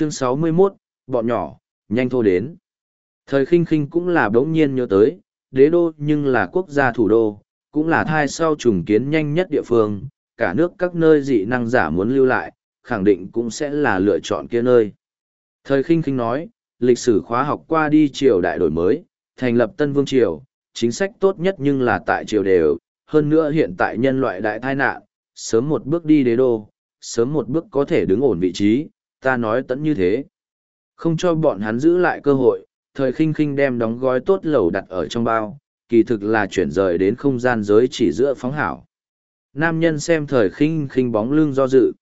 chương 61, bọn nhỏ, nhanh thô đến. Thời khinh khinh cũng là bỗng nhiên nhớ tới, đế đô nhưng là quốc gia thủ đô, cũng là thai sau trùng kiến nhanh nhất địa phương, cả nước các nơi dị năng giả muốn lưu lại, khẳng định cũng sẽ là lựa chọn kia nơi. Thời khinh khinh nói, lịch sử khóa học qua đi triều đại đổi mới, thành lập tân vương triều, chính sách tốt nhất nhưng là tại triều đều, hơn nữa hiện tại nhân loại đại tai nạn, sớm một bước đi đế đô, sớm một bước có thể đứng ổn vị trí, ta nói tẫn như thế. Không cho bọn hắn giữ lại cơ hội, thời khinh khinh đem đóng gói tốt lẩu đặt ở trong bao, kỳ thực là chuyển rời đến không gian giới chỉ giữa phóng hảo. Nam nhân xem thời khinh khinh bóng lưng do dự.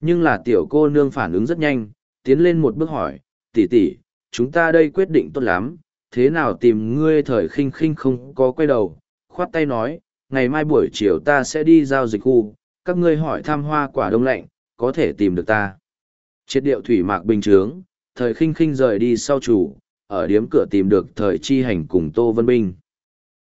Nhưng là tiểu cô nương phản ứng rất nhanh, tiến lên một bước hỏi, tỷ tỷ, chúng ta đây quyết định tốt lắm, thế nào tìm ngươi thời khinh khinh không có quay đầu, khoát tay nói, ngày mai buổi chiều ta sẽ đi giao dịch khu, các ngươi hỏi thăm hoa quả đông lạnh, có thể tìm được ta. Triệt điệu thủy mạc bình trướng, thời khinh khinh rời đi sau chủ, ở điếm cửa tìm được thời chi hành cùng Tô Vân Binh.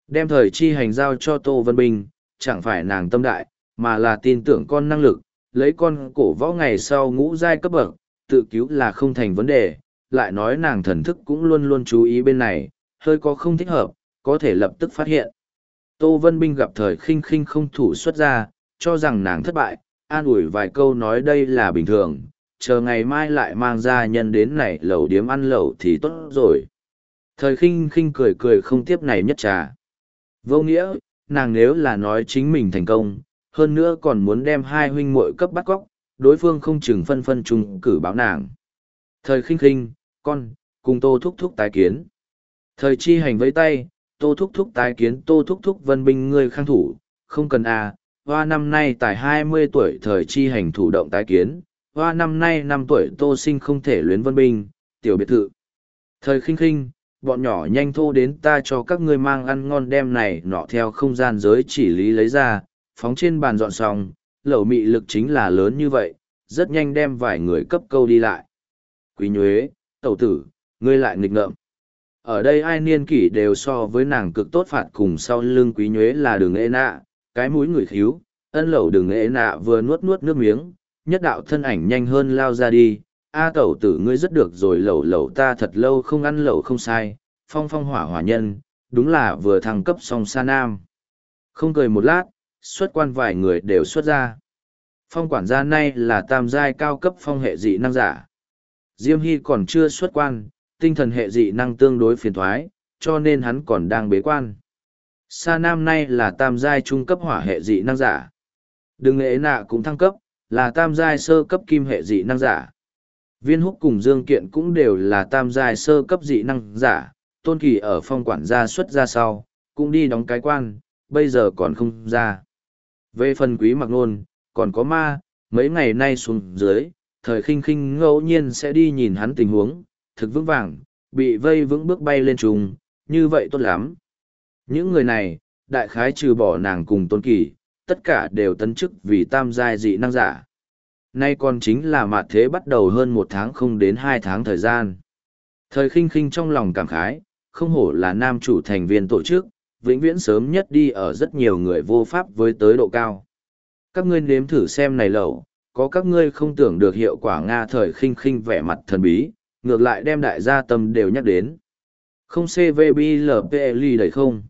Đem thời chi hành giao cho Tô Vân Binh, chẳng phải nàng tâm đại, mà là tin tưởng con năng lực, lấy con cổ võ ngày sau ngũ giai cấp bậc, tự cứu là không thành vấn đề, lại nói nàng thần thức cũng luôn luôn chú ý bên này, hơi có không thích hợp, có thể lập tức phát hiện. Tô Vân Binh gặp thời khinh khinh không thủ xuất ra, cho rằng nàng thất bại, an ủi vài câu nói đây là bình thường, chờ ngày mai lại mang ra nhân đến này lẩu điếm ăn lẩu thì tốt rồi. Thời khinh khinh cười cười không tiếp này nhất trà. Vô nghĩa, nàng nếu là nói chính mình thành công, hơn nữa còn muốn đem hai huynh muội cấp bắt góc, đối phương không chừng phân phân chung cử báo nàng. Thời khinh khinh, con, cùng tô thúc thúc tái kiến. Thời chi hành với tay, tô thúc thúc tái kiến tô thúc thúc vân binh ngươi khang thủ, không cần à, hoa năm nay tại hai mươi tuổi thời chi hành thủ động tái kiến, hoa năm nay năm tuổi tô sinh không thể luyến vân binh, tiểu biệt thự. Thời khinh khinh, bọn nhỏ nhanh thô đến ta cho các ngươi mang ăn ngon đem này nọ theo không gian giới chỉ lý lấy ra, phóng trên bàn dọn xong, lẩu mị lực chính là lớn như vậy, rất nhanh đem vài người cấp câu đi lại. Quý nhuế, tẩu tử, ngươi lại nghịch ngợm. Ở đây ai niên kỷ đều so với nàng cực tốt phạt cùng sau lưng quý nhuế là đường ê nạ, cái mũi người khíu, ân lẩu đường ê nạ vừa nuốt nuốt nước miếng, nhất đạo thân ảnh nhanh hơn lao ra đi. A tẩu tử ngươi rất được rồi lẩu lẩu ta thật lâu không ăn lẩu không sai, phong phong hỏa hỏa nhân, đúng là vừa thăng cấp xong sa nam. Không cười một lát, xuất quan vài người đều xuất ra. Phong quản gia nay là tam giai cao cấp phong hệ dị năng giả. Diêm Hy còn chưa xuất quan, tinh thần hệ dị năng tương đối phiền thoái, cho nên hắn còn đang bế quan. Sa Nam nay là tam giai trung cấp hỏa hệ dị năng giả. Đừng nghệ nạ cũng thăng cấp, là tam giai sơ cấp kim hệ dị năng giả. Viên húc cùng Dương Kiện cũng đều là tam giai sơ cấp dị năng giả. Tôn Kỳ ở phong quản gia xuất ra sau, cũng đi đóng cái quan, bây giờ còn không ra. Về phần quý mặc nôn, còn có ma, mấy ngày nay xuống dưới, thời khinh khinh ngẫu nhiên sẽ đi nhìn hắn tình huống, thực vững vàng, bị vây vững bước bay lên trùng, như vậy tốt lắm. Những người này, đại khái trừ bỏ nàng cùng tôn kỳ, tất cả đều tấn chức vì tam giai dị năng giả. Nay còn chính là mạt thế bắt đầu hơn một tháng không đến hai tháng thời gian. Thời khinh khinh trong lòng cảm khái, không hổ là nam chủ thành viên tổ chức, vĩnh viễn sớm nhất đi ở rất nhiều người vô pháp với tới độ cao. Các ngươi nếm thử xem này lẩu, có các ngươi không tưởng được hiệu quả Nga thời khinh khinh vẻ mặt thần bí, ngược lại đem đại gia tâm đều nhắc đến. Không CVBLPL đầy không?